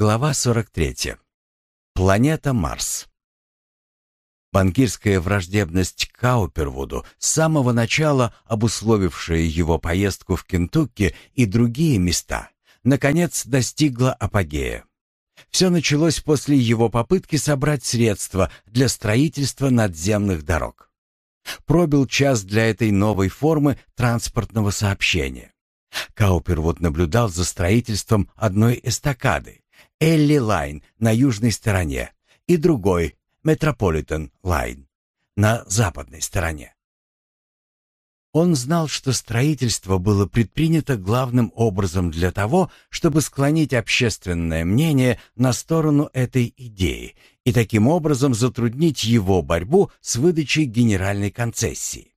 Глава 43. Планета Марс. Банкирская враждебность Каупервуду, с самого начала обусловившая его поездку в Кентукки и другие места, наконец достигла апогея. Все началось после его попытки собрать средства для строительства надземных дорог. Пробил час для этой новой формы транспортного сообщения. Каупервуд наблюдал за строительством одной эстакады, Элли Лайн на южной стороне и другой Метрополитен Лайн на западной стороне. Он знал, что строительство было предпринято главным образом для того, чтобы склонить общественное мнение на сторону этой идеи и таким образом затруднить его борьбу с выдачей генеральной концессии.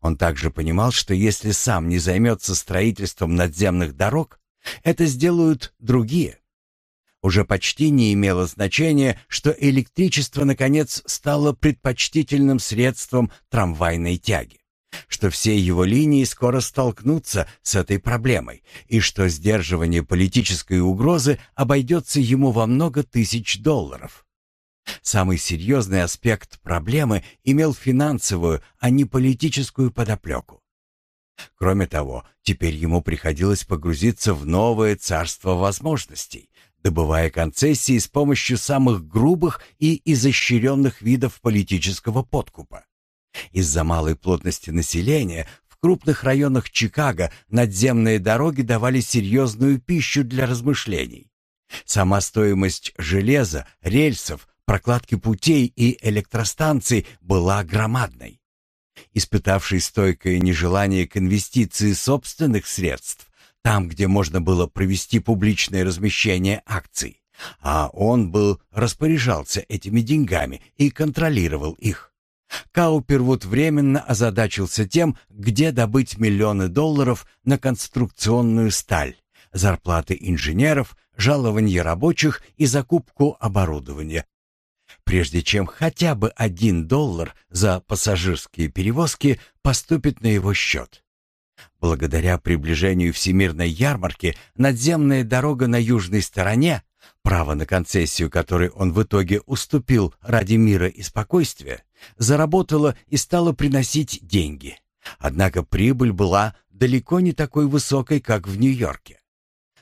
Он также понимал, что если сам не займется строительством надземных дорог, это сделают другие. Уже почти не имело значения, что электричество, наконец, стало предпочтительным средством трамвайной тяги, что все его линии скоро столкнутся с этой проблемой, и что сдерживание политической угрозы обойдется ему во много тысяч долларов. Самый серьезный аспект проблемы имел финансовую, а не политическую подоплеку. Кроме того, теперь ему приходилось погрузиться в новое царство возможностей, добывая концессии с помощью самых грубых и изощренных видов политического подкупа. Из-за малой плотности населения в крупных районах Чикаго надземные дороги давали серьезную пищу для размышлений. Сама стоимость железа, рельсов, прокладки путей и электростанций была громадной. Испытавший стойкое нежелание к инвестиции собственных средств, там, где можно было провести публичное размещение акций, а он был распоряжался этими деньгами и контролировал их. Каупервуд временно озадачился тем, где добыть миллионы долларов на конструкционную сталь, зарплаты инженеров, жалования рабочих и закупку оборудования, прежде чем хотя бы один доллар за пассажирские перевозки поступит на его счет. Благодаря приближению Всемирной ярмарки надземная дорога на южной стороне, право на концессию которой он в итоге уступил ради мира и спокойствия, заработала и стала приносить деньги. Однако прибыль была далеко не такой высокой, как в Нью-Йорке.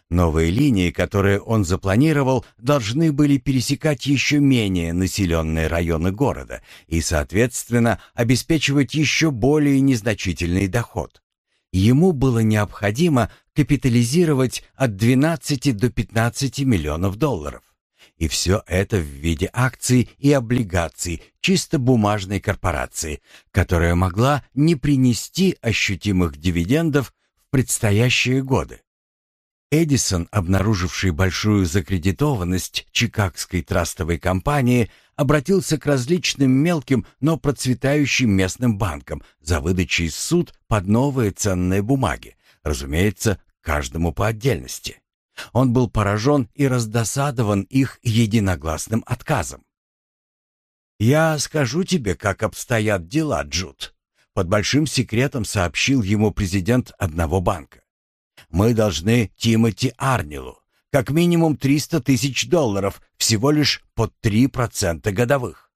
Новые линии, которые он запланировал, должны были пересекать еще менее населенные районы города и, соответственно, обеспечивать еще более незначительный доход. Ему было необходимо капитализировать от 12 до 15 миллионов долларов. И все это в виде акций и облигаций чисто бумажной корпорации, которая могла не принести ощутимых дивидендов в предстоящие годы. Эдисон, обнаруживший большую закредитованность Чикагской трастовой компании, обратился к различным мелким, но процветающим местным банкам за выдачей суд под новые ценные бумаги, разумеется, каждому по отдельности. Он был поражен и раздосадован их единогласным отказом. «Я скажу тебе, как обстоят дела, Джуд», — под большим секретом сообщил ему президент одного банка. Мы должны Тимоти Арнилу как минимум 300 тысяч долларов, всего лишь под 3% годовых.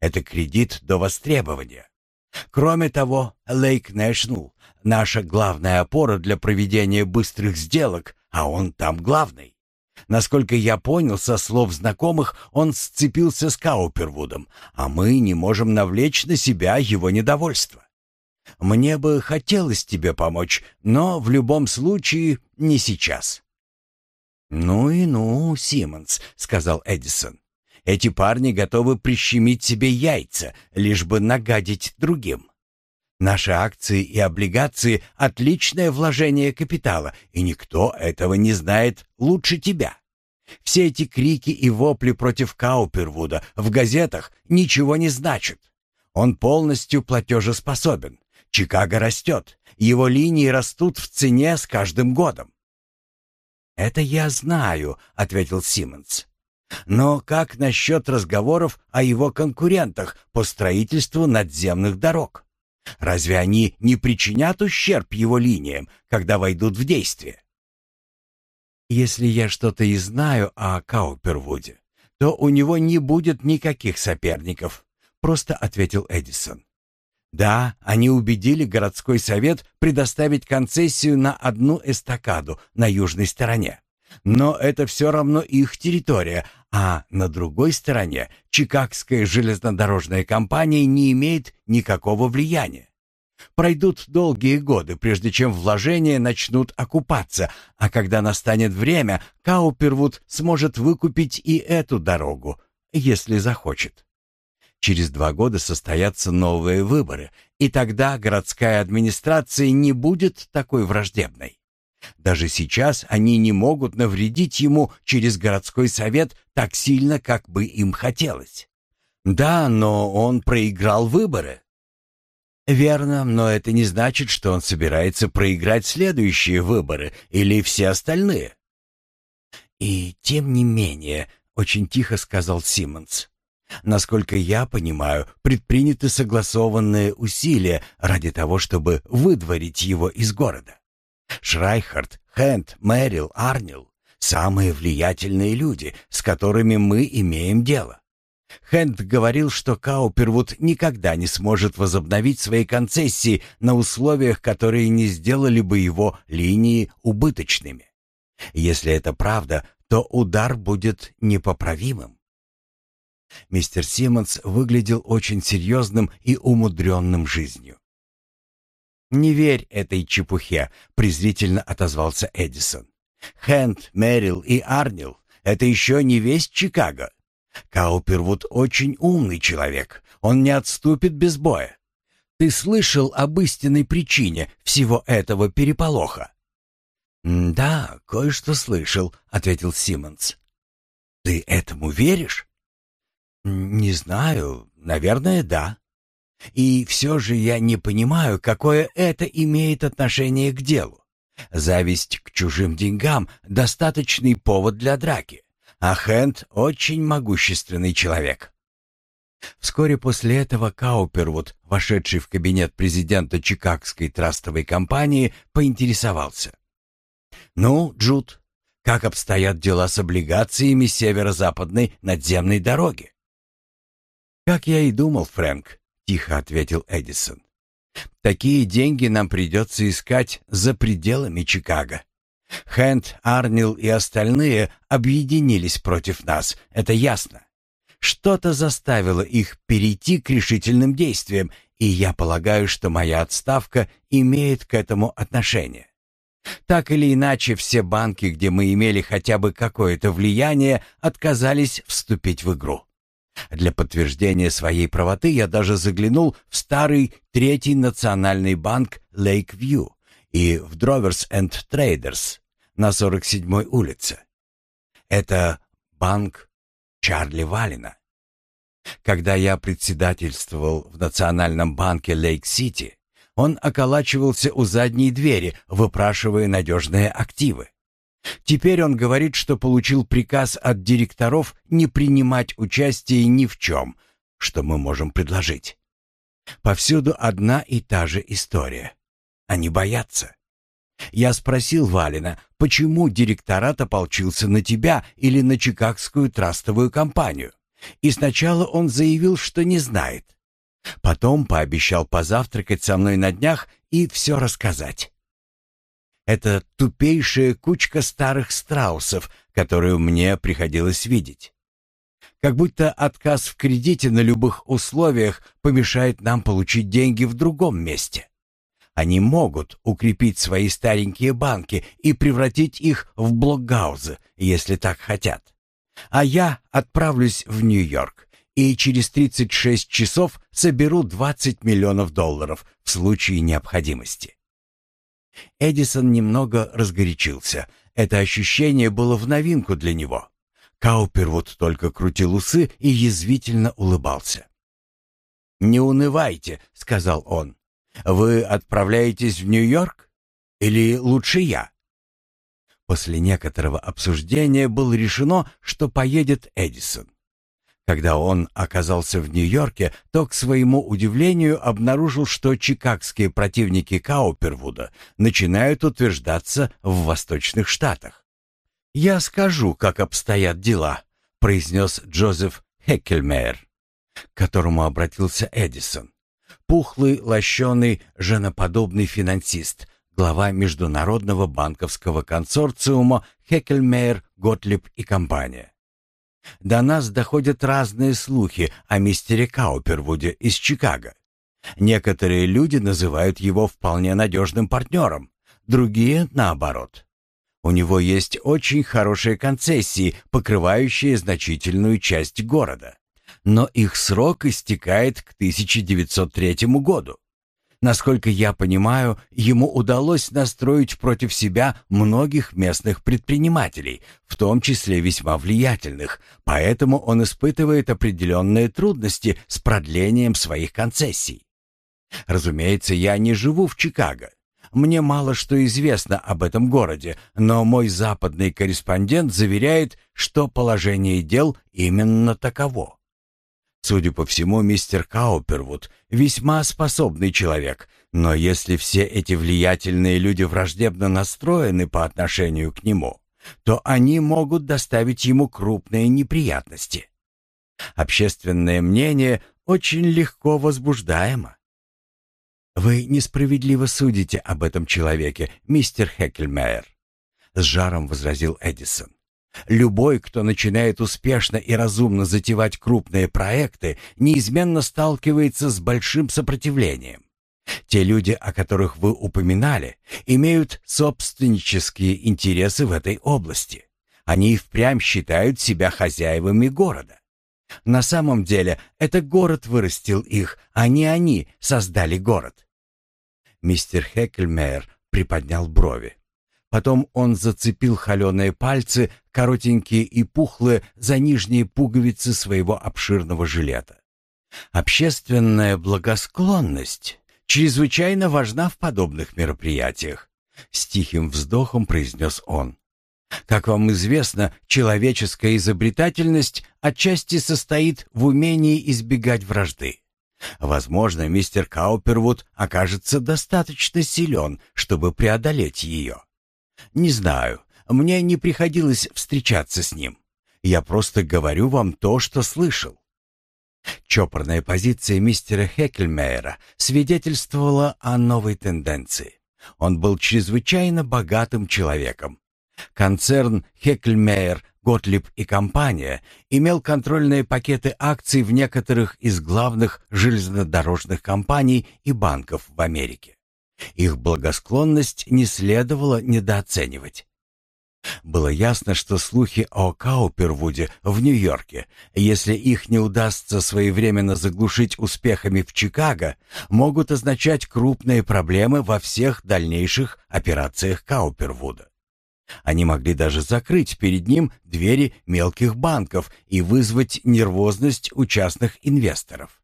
Это кредит до востребования. Кроме того, Lake National — наша главная опора для проведения быстрых сделок, а он там главный. Насколько я понял со слов знакомых, он сцепился с Каупервудом, а мы не можем навлечь на себя его недовольство. Мне бы хотелось тебе помочь, но в любом случае не сейчас». «Ну и ну, Симмонс», — сказал Эдисон. «Эти парни готовы прищемить себе яйца, лишь бы нагадить другим. Наши акции и облигации — отличное вложение капитала, и никто этого не знает лучше тебя. Все эти крики и вопли против Каупервуда в газетах ничего не значат. Он полностью платежеспособен. Чикаго растет, его линии растут в цене с каждым годом. «Это я знаю», — ответил Симмонс. «Но как насчет разговоров о его конкурентах по строительству надземных дорог? Разве они не причинят ущерб его линиям, когда войдут в действие?» Если я что-то и знаю о Каупервуде, то у него не будет никаких соперников, просто ответил Эдисон. Да, они убедили городской совет предоставить концессию на одну эстакаду на южной стороне. Но это все равно их территория, а на другой стороне Чикагская железнодорожная компания не имеет никакого влияния. Пройдут долгие годы, прежде чем вложения начнут окупаться, а когда настанет время, Каупервуд сможет выкупить и эту дорогу, если захочет. Через два года состоятся новые выборы, и тогда городская администрация не будет такой враждебной. Даже сейчас они не могут навредить ему через городской совет так сильно, как бы им хотелось. Да, но он проиграл выборы. Верно, но это не значит, что он собирается проиграть следующие выборы или все остальные. И тем не менее, очень тихо сказал Симмонс. Насколько я понимаю, предприняты согласованные усилия ради того, чтобы выдворить его из города. Шрайхард, Хэнд, Мэрил, Арнил — самые влиятельные люди, с которыми мы имеем дело. Хэнд говорил, что Каупервуд никогда не сможет возобновить свои концессии на условиях, которые не сделали бы его линии убыточными. Если это правда, то удар будет непоправимым. Мистер Симмонс выглядел очень серьезным и умудренным жизнью. «Не верь этой чепухе», — презрительно отозвался Эдисон. «Хэнд, Мэрил и Арнил — это еще не весь Чикаго. Каупервуд очень умный человек. Он не отступит без боя. Ты слышал об истинной причине всего этого переполоха?» «Да, кое-что слышал», — ответил Симмонс. «Ты этому веришь?» «Не знаю. Наверное, да. И все же я не понимаю, какое это имеет отношение к делу. Зависть к чужим деньгам — достаточный повод для драки. А Хэнд — очень могущественный человек. Вскоре после этого Каупервуд, вошедший в кабинет президента Чикагской трастовой компании, поинтересовался. «Ну, Джуд, как обстоят дела с облигациями северо-западной надземной дороги?» «Как я и думал, Фрэнк», — тихо ответил Эдисон. «Такие деньги нам придется искать за пределами Чикаго. Хэнд, Арнил и остальные объединились против нас, это ясно. Что-то заставило их перейти к решительным действиям, и я полагаю, что моя отставка имеет к этому отношение. Так или иначе, все банки, где мы имели хотя бы какое-то влияние, отказались вступить в игру. Для подтверждения своей правоты я даже заглянул в старый Третий национальный банк Lakeview и в Drovers and Traders на 47-й улице. Это банк Чарли Валина. Когда я председательствовал в Национальном банке Лейк-Сити, он околачивался у задней двери, выпрашивая надежные активы. Теперь он говорит, что получил приказ от директоров не принимать участие ни в чем, что мы можем предложить. Повсюду одна и та же история. Они боятся. Я спросил Валина, почему директорат ополчился на тебя или на Чикагскую трастовую компанию. И сначала он заявил, что не знает. Потом пообещал позавтракать со мной на днях и все рассказать. Это тупейшая кучка старых страусов, которую мне приходилось видеть. Как будто отказ в кредите на любых условиях помешает нам получить деньги в другом месте. Они могут укрепить свои старенькие банки и превратить их в блокгаузы, если так хотят. А я отправлюсь в Нью-Йорк и через 36 часов соберу 20 миллионов долларов в случае необходимости. Эдисон немного разгорячился. Это ощущение было в новинку для него. Каупервуд только крутил усы и язвительно улыбался. «Не унывайте», — сказал он. Вы отправляетесь в Нью-Йорк? Или лучше я?» После некоторого обсуждения было решено, что поедет Эдисон. Когда он оказался в Нью-Йорке, то, к своему удивлению, обнаружил, что чикагские противники Каупервуда начинают утверждаться в Восточных Штатах. «Я скажу, как обстоят дела», — произнес Джозеф Хеккельмейер, к которому обратился Эдисон. Пухлый, лощеный, женоподобный финансист, глава Международного банковского консорциума Хеккельмейер, Готлиб и компания. До нас доходят разные слухи о мистере Каупервуде из Чикаго. Некоторые люди называют его вполне надежным партнером, другие — наоборот. У него есть очень хорошие концессии, покрывающие значительную часть города. Но их срок истекает к 1903 году. Насколько я понимаю, ему удалось настроить против себя многих местных предпринимателей, в том числе весьма влиятельных, поэтому он испытывает определенные трудности с продлением своих концессий. Разумеется, я не живу в Чикаго. Мне мало что известно об этом городе, но мой западный корреспондент заверяет, что положение дел именно таково. Судя по всему, мистер Каупервуд весьма способный человек, но если все эти влиятельные люди враждебно настроены по отношению к нему, то они могут доставить ему крупные неприятности. Общественное мнение очень легко возбуждаемо. «Вы несправедливо судите об этом человеке, мистер Хеккельмейер», — с жаром возразил Эдисон. Любой, кто начинает успешно и разумно затевать крупные проекты, неизменно сталкивается с большим сопротивлением. Те люди, о которых вы упоминали, имеют собственнические интересы в этой области. Они и впрямь считают себя хозяевами города. На самом деле, это город вырастил их, а не они создали город. Мистер Хеккельмейер приподнял брови. Потом он зацепил холеные пальцы, коротенькие и пухлые, за нижние пуговицы своего обширного жилета. Общественная благосклонность чрезвычайно важна в подобных мероприятиях, с тихим вздохом произнес он. Как вам известно, человеческая изобретательность отчасти состоит в умении избегать вражды. Возможно, мистер Каупервуд окажется достаточно силен, чтобы преодолеть ее. Не знаю, мне не приходилось встречаться с ним. Я просто говорю вам то, что слышал. Чопорная позиция мистера Хеккельмейера свидетельствовала о новой тенденции. Он был чрезвычайно богатым человеком. Концерн Хеккельмейер, Готлиб и компания имел контрольные пакеты акций в некоторых из главных железнодорожных компаний и банков в Америке. Их благосклонность не следовало недооценивать. Было ясно, что слухи о Каупервуде в Нью-Йорке, если их не удастся своевременно заглушить успехами в Чикаго, могут означать крупные проблемы во всех дальнейших операциях Каупервуда. Они могли даже закрыть перед ним двери мелких банков и вызвать нервозность у частных инвесторов.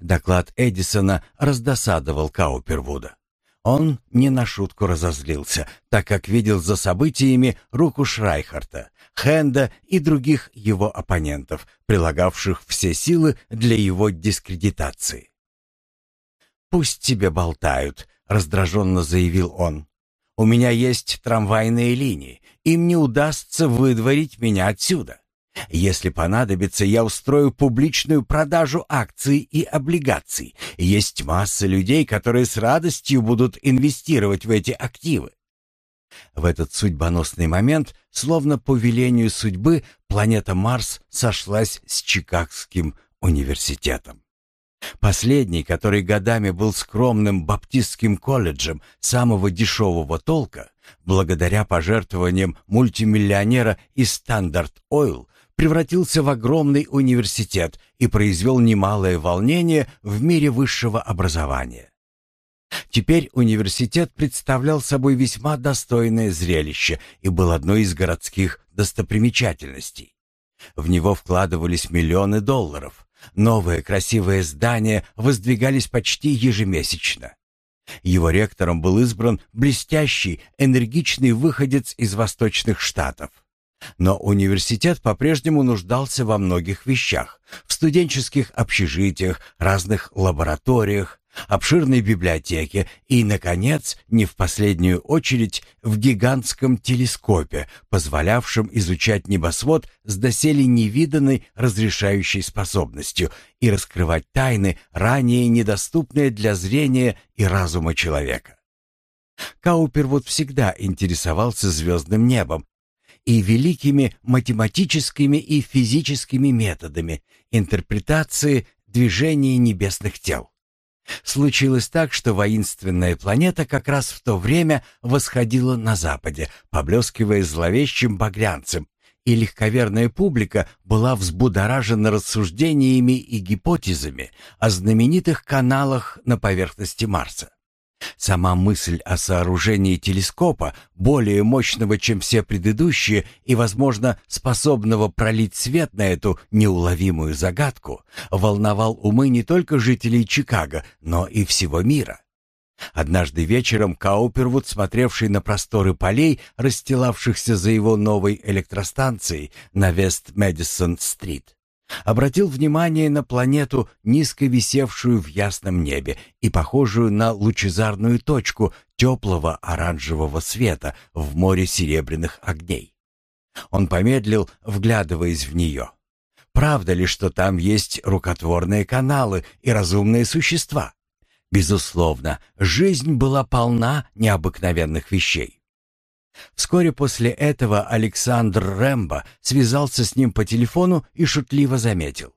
Доклад Эдисона раздосадовал Каупервуда. Он не на шутку разозлился, так как видел за событиями руку Шрайхарта, Хенда и других его оппонентов, прилагавших все силы для его дискредитации. «Пусть тебе болтают», — раздраженно заявил он. «У меня есть трамвайные линии, им не удастся выдворить меня отсюда. Если понадобится, я устрою публичную продажу акций и облигаций. Есть масса людей, которые с радостью будут инвестировать в эти активы. В этот судьбоносный момент, словно по велению судьбы, планета Марс сошлась с Чикагским университетом. Последний, который годами был скромным баптистским колледжем самого дешевого толка, благодаря пожертвованиям мультимиллионера из Стандарт Ойл, превратился в огромный университет и произвел немалое волнение в мире высшего образования. Теперь университет представлял собой весьма достойное зрелище и был одной из городских достопримечательностей. В него вкладывались миллионы долларов. Новые красивые здания воздвигались почти ежемесячно. Его ректором был избран блестящий, энергичный выходец из Восточных Штатов. Но университет по-прежнему нуждался во многих вещах. В студенческих общежитиях, разных лабораториях, обширной библиотеке и, наконец, не в последнюю очередь, в гигантском телескопе, позволявшем изучать небосвод с доселе невиданной разрешающей способностью и раскрывать тайны, ранее недоступные для зрения и разума человека. Каупервуд всегда интересовался звездным небом и великими математическими и физическими методами интерпретации движения небесных тел. Случилось так, что воинственная планета как раз в то время восходила на западе, поблескивая зловещим багрянцем, и легковерная публика была взбудоражена рассуждениями и гипотезами о знаменитых каналах на поверхности Марса. Сама мысль о сооружении телескопа, более мощного, чем все предыдущие и, возможно, способного пролить свет на эту неуловимую загадку, волновал умы не только жителей Чикаго, но и всего мира. Однажды вечером Каупервуд, смотревший на просторы полей, расстилавшихся за его новой электростанцией на Вест-Мэдисон-стрит, обратил внимание на планету, низко висевшую в ясном небе и похожую на лучезарную точку теплого оранжевого света в море серебряных огней. Он помедлил, вглядываясь в нее. Правда ли, что там есть рукотворные каналы и разумные существа? Безусловно, жизнь была полна необыкновенных вещей. Вскоре после этого Александр Рэмбо связался с ним по телефону и шутливо заметил.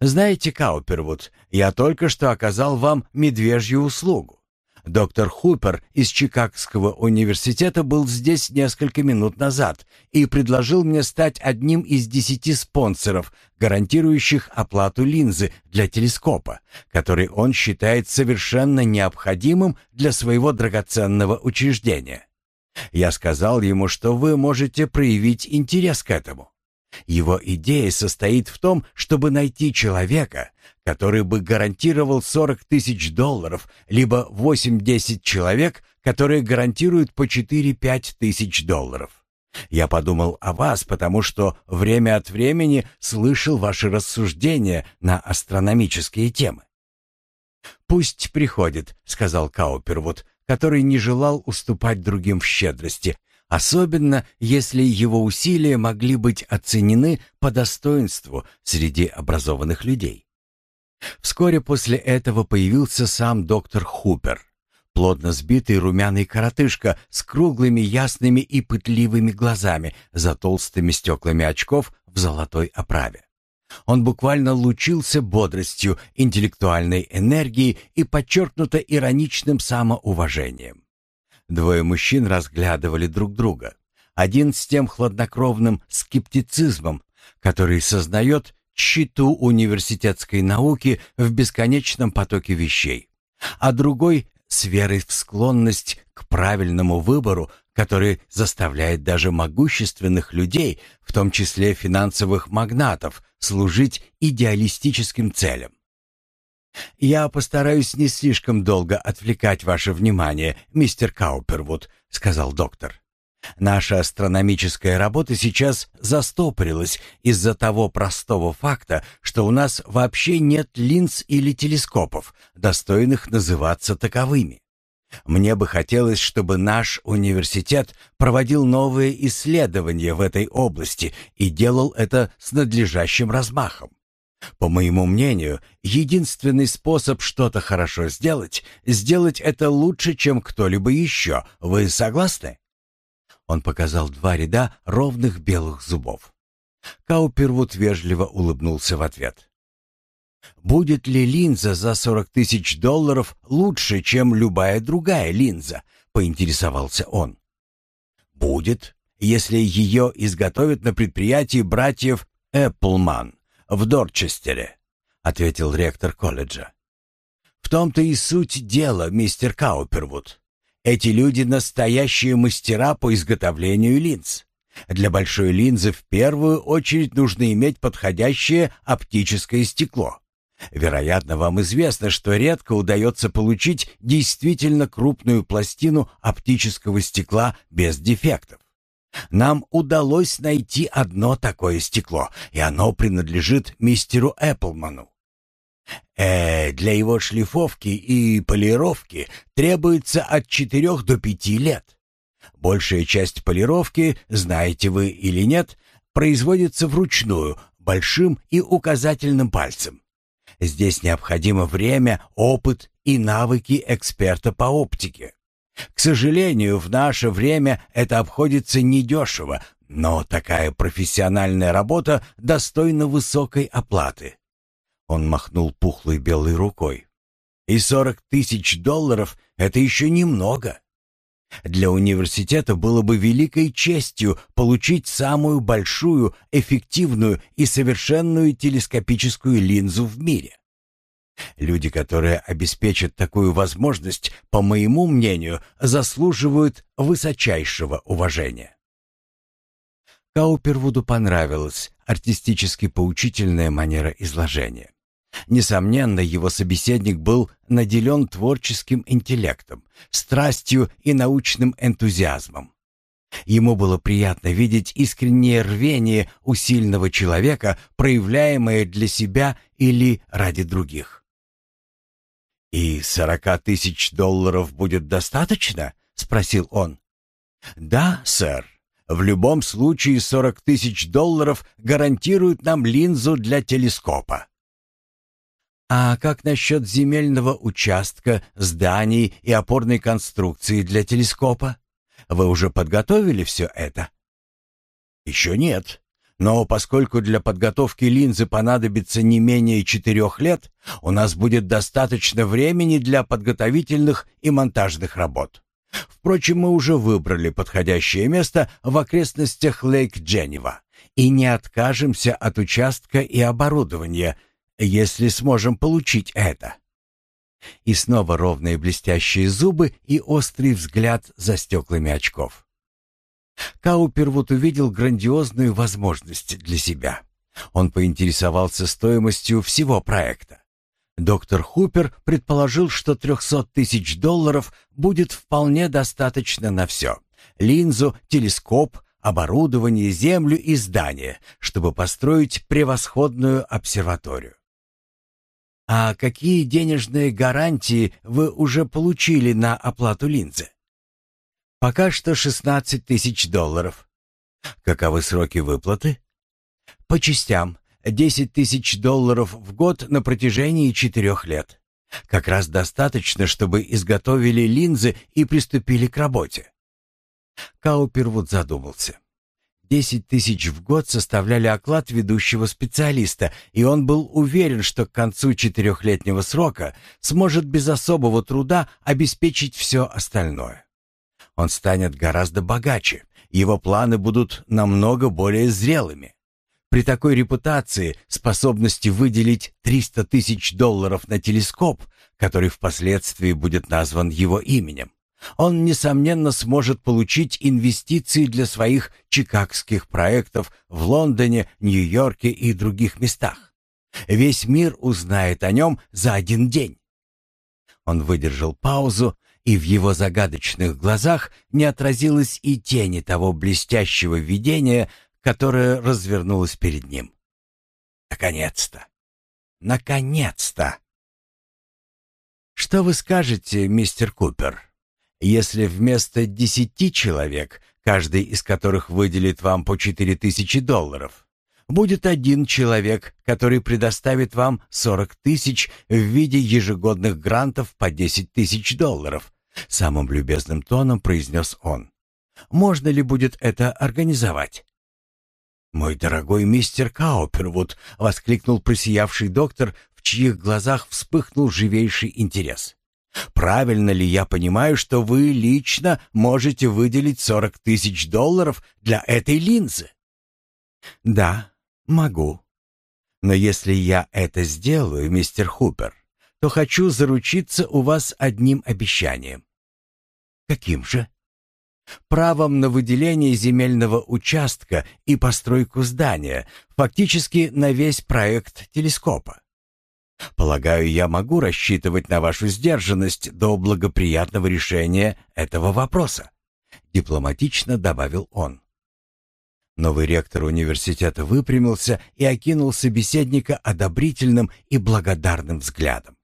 «Знаете, Каупервуд, я только что оказал вам медвежью услугу. Доктор Хупер из Чикагского университета был здесь несколько минут назад и предложил мне стать одним из десяти спонсоров, гарантирующих оплату линзы для телескопа, который он считает совершенно необходимым для своего драгоценного учреждения. Я сказал ему, что вы можете проявить интерес к этому. Его идея состоит в том, чтобы найти человека, который бы гарантировал 40 тысяч долларов, либо 8-10 человек, которые гарантируют по 4-5 тысяч долларов. Я подумал о вас, потому что время от времени слышал ваши рассуждения на астрономические темы. «Пусть приходит», — сказал Каупервуд, который не желал уступать другим в щедрости, особенно если его усилия могли быть оценены по достоинству среди образованных людей. Вскоре после этого появился сам доктор Хупер, плотно сбитый румяный коротышка с круглыми ясными и пытливыми глазами за толстыми стеклами очков в золотой оправе. Он буквально лучился бодростью, интеллектуальной энергией и подчеркнуто ироничным самоуважением. Двое мужчин разглядывали друг друга. Один с тем хладнокровным скептицизмом, который сознает тщету университетской науки в бесконечном потоке вещей, а другой с верой в склонность к правильному выбору, который заставляет даже могущественных людей, в том числе финансовых магнатов, служить идеалистическим целям. «Я постараюсь не слишком долго отвлекать ваше внимание, мистер Каупервуд», — сказал доктор. «Наша астрономическая работа сейчас застопорилась из-за того простого факта, что у нас вообще нет линз или телескопов, достойных называться таковыми. Мне бы хотелось, чтобы наш университет проводил новые исследования в этой области и делал это с надлежащим размахом. По моему мнению, единственный способ что-то хорошо сделать — сделать это лучше, чем кто-либо еще. Вы согласны?» Он показал два ряда ровных белых зубов. Каупервуд вежливо улыбнулся в ответ. Будет ли линза за 40 тысяч долларов лучше, чем любая другая линза? Поинтересовался он. Будет, если ее изготовят на предприятии братьев Эпплман в Дорчестере, ответил ректор колледжа. В том-то и суть дела, мистер Каупервуд. Эти люди настоящие мастера по изготовлению линз. Для большой линзы в первую очередь нужно иметь подходящее оптическое стекло. Вероятно, вам известно, что редко удается получить действительно крупную пластину оптического стекла без дефектов. Нам удалось найти одно такое стекло, и оно принадлежит мистеру Эпплману. Э, для его шлифовки и полировки требуется от четырех до пяти лет. Большая часть полировки, знаете вы или нет, производится вручную, большим и указательным пальцем. Здесь необходимо время, опыт и навыки эксперта по оптике. К сожалению, в наше время это обходится недешево, но такая профессиональная работа достойна высокой оплаты. Он махнул пухлой белой рукой. И сорок тысяч долларов — это еще немного. Для университета было бы великой честью получить самую большую, эффективную и совершенную телескопическую линзу в мире. Люди, которые обеспечат такую возможность, по моему мнению, заслуживают высочайшего уважения. Каупервуду понравилась артистически поучительная манера изложения. Несомненно, его собеседник был наделен творческим интеллектом, страстью и научным энтузиазмом. Ему было приятно видеть искреннее рвение у сильного человека, проявляемое для себя или ради других. «И сорока тысяч долларов будет достаточно?» — спросил он. «Да, сэр. В любом случае сорок тысяч долларов гарантируют нам линзу для телескопа». А как насчет земельного участка, зданий и опорной конструкции для телескопа? Вы уже подготовили все это? Еще нет. Но поскольку для подготовки линзы понадобится не менее четырех лет, у нас будет достаточно времени для подготовительных и монтажных работ. Впрочем, мы уже выбрали подходящее место в окрестностях Лейк-Дженева и не откажемся от участка и оборудования – если сможем получить это». И снова ровные блестящие зубы и острый взгляд за стеклами очков. Каупервуд увидел грандиозную возможность для себя. Он поинтересовался стоимостью всего проекта. Доктор Хупер предположил, что 300 тысяч долларов будет вполне достаточно на все. Линзу, телескоп, оборудование, землю и здание, чтобы построить превосходную обсерваторию. А какие денежные гарантии вы уже получили на оплату линзы? Пока что 16 тысяч долларов. Каковы сроки выплаты? По частям. 10 тысяч долларов в год на протяжении четырех лет. Как раз достаточно, чтобы изготовили линзы и приступили к работе. Каупервуд задумался. Десять тысяч в год составляли оклад ведущего специалиста, и он был уверен, что к концу четырехлетнего срока сможет без особого труда обеспечить все остальное. Он станет гораздо богаче, его планы будут намного более зрелыми. При такой репутации, способности выделить 300 тысяч долларов на телескоп, который впоследствии будет назван его именем, он, несомненно, сможет получить инвестиции для своих чикагских проектов в Лондоне, Нью-Йорке и других местах. Весь мир узнает о нем за один день. Он выдержал паузу, и в его загадочных глазах не отразилось и тени того блестящего видения, которое развернулось перед ним. Наконец-то! Наконец-то! Что вы скажете, мистер Купер? Если вместо десяти человек, каждый из которых выделит вам по четыре тысячи долларов, будет один человек, который предоставит вам сорок тысяч в виде ежегодных грантов по десять тысяч долларов, самым любезным тоном произнес он. Можно ли будет это организовать? «Мой дорогой мистер Каупервуд!» — воскликнул просиявший доктор, в чьих глазах вспыхнул живейший интерес. Правильно ли я понимаю, что вы лично можете выделить 40 тысяч долларов для этой линзы? Да, могу. Но если я это сделаю, мистер Хупер, то хочу заручиться у вас одним обещанием. Каким же? Правом на выделение земельного участка и постройку здания, фактически на весь проект телескопа. Полагаю, я могу рассчитывать на вашу сдержанность до благоприятного решения этого вопроса, дипломатично добавил он. Новый ректор университета выпрямился и окинул собеседника одобрительным и благодарным взглядом.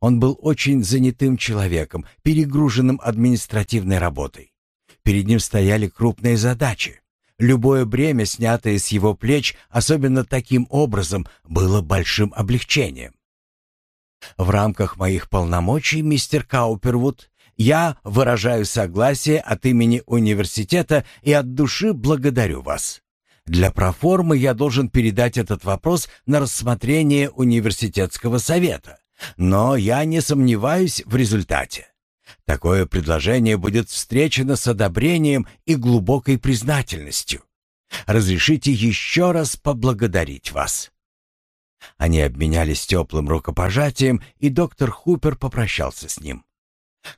Он был очень занятым человеком, перегруженным административной работой. Перед ним стояли крупные задачи. Любое бремя, снятое с его плеч, особенно таким образом, было большим облегчением. В рамках моих полномочий, мистер Каупервуд, я выражаю согласие от имени университета и от души благодарю вас. Для проформы я должен передать этот вопрос на рассмотрение университетского совета, но я не сомневаюсь в результате. Такое предложение будет встречено с одобрением и глубокой признательностью. Разрешите еще раз поблагодарить вас. Они обменялись теплым рукопожатием, и доктор Хупер попрощался с ним.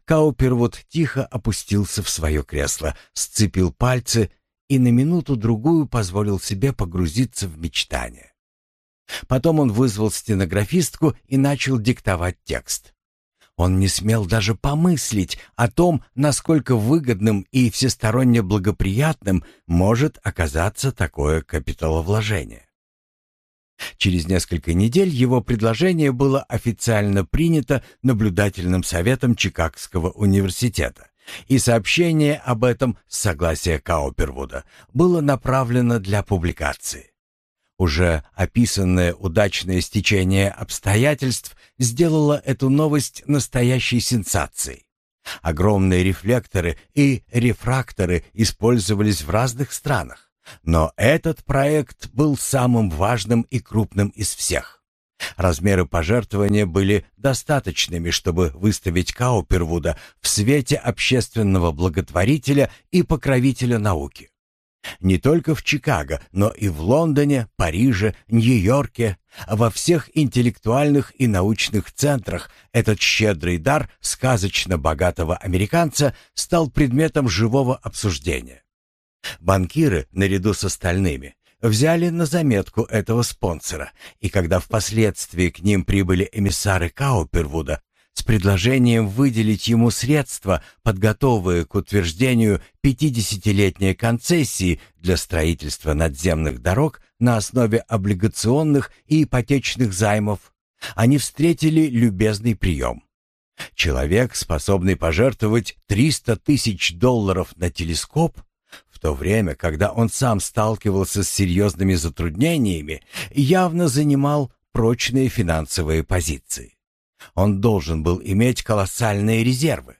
Каупервуд тихо опустился в свое кресло, сцепил пальцы и на минуту-другую позволил себе погрузиться в мечтания. Потом он вызвал стенографистку и начал диктовать текст. Он не смел даже помыслить о том, насколько выгодным и всесторонне благоприятным может оказаться такое капиталовложение. Через несколько недель его предложение было официально принято наблюдательным советом Чикагского университета, и сообщение об этом с согласия Каупервуда было направлено для публикации. Уже описанное удачное стечение обстоятельств сделало эту новость настоящей сенсацией. Огромные рефлекторы и рефракторы использовались в разных странах. Но этот проект был самым важным и крупным из всех. Размеры пожертвования были достаточными, чтобы выставить Каупервуда в свете общественного благотворителя и покровителя науки. Не только в Чикаго, но и в Лондоне, Париже, Нью-Йорке, во всех интеллектуальных и научных центрах этот щедрый дар сказочно богатого американца стал предметом живого обсуждения. Банкиры, наряду с остальными, взяли на заметку этого спонсора, и когда впоследствии к ним прибыли эмиссары Каупервуда с предложением выделить ему средства, подготовые к утверждению 50-летней концессии для строительства надземных дорог на основе облигационных и ипотечных займов, они встретили любезный прием. Человек, способный пожертвовать 300 тысяч долларов на телескоп, в то время, когда он сам сталкивался с серьезными затруднениями, явно занимал прочные финансовые позиции. Он должен был иметь колоссальные резервы.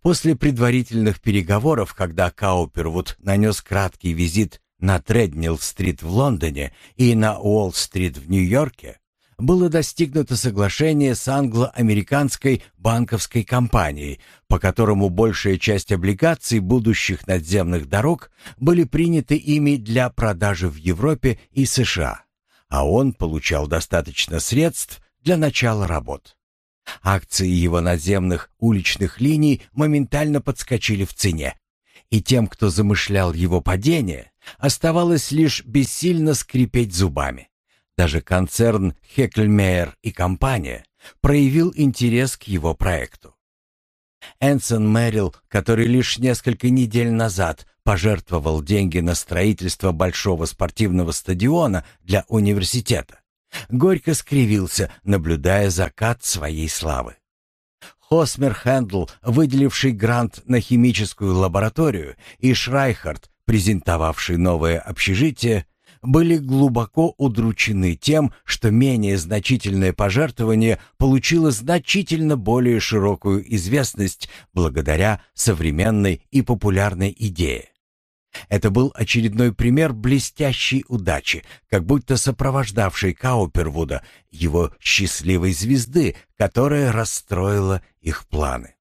После предварительных переговоров, когда Каупервуд нанес краткий визит на Треднилл-стрит в Лондоне и на Уолл-стрит в Нью-Йорке, было достигнуто соглашение с англо-американской банковской компанией, по которому большая часть облигаций будущих надземных дорог были приняты ими для продажи в Европе и США, а он получал достаточно средств для начала работ. Акции его надземных уличных линий моментально подскочили в цене, и тем, кто замышлял его падение, оставалось лишь бессильно скрипеть зубами. Даже концерн Хекльмейер и компания проявил интерес к его проекту. Энсон Мэрил, который лишь несколько недель назад пожертвовал деньги на строительство большого спортивного стадиона для университета, горько скривился, наблюдая закат своей славы. Хосмер Хэндл, выделивший грант на химическую лабораторию, и Шрайхард, презентовавший новое общежитие, были глубоко удручены тем, что менее значительное пожертвование получило значительно более широкую известность благодаря современной и популярной идее. Это был очередной пример блестящей удачи, как будто сопровождавшей Каупервуда, его счастливой звезды, которая расстроила их планы.